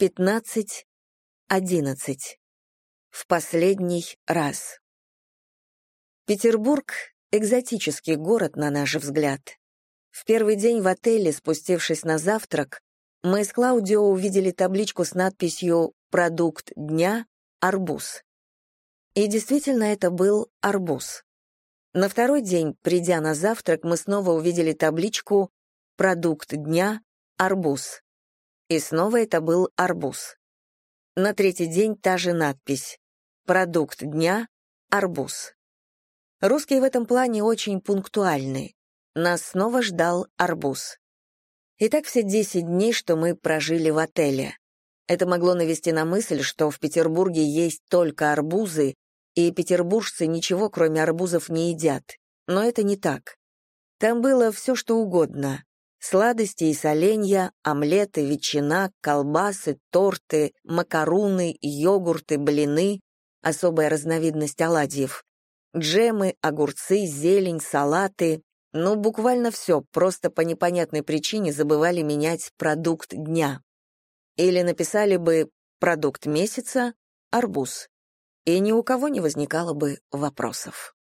15, 11. В последний раз. Петербург — экзотический город, на наш взгляд. В первый день в отеле, спустившись на завтрак, мы с Клаудио увидели табличку с надписью «Продукт дня — арбуз». И действительно, это был арбуз. На второй день, придя на завтрак, мы снова увидели табличку «Продукт дня — арбуз». И снова это был арбуз. На третий день та же надпись «Продукт дня — арбуз». Русские в этом плане очень пунктуальны. Нас снова ждал арбуз. И так все 10 дней, что мы прожили в отеле. Это могло навести на мысль, что в Петербурге есть только арбузы, и петербуржцы ничего, кроме арбузов, не едят. Но это не так. Там было все, что угодно. Сладости и соленья, омлеты, ветчина, колбасы, торты, макаруны, йогурты, блины, особая разновидность оладьев, джемы, огурцы, зелень, салаты, ну, буквально все, просто по непонятной причине забывали менять продукт дня. Или написали бы «продукт месяца» — арбуз. И ни у кого не возникало бы вопросов.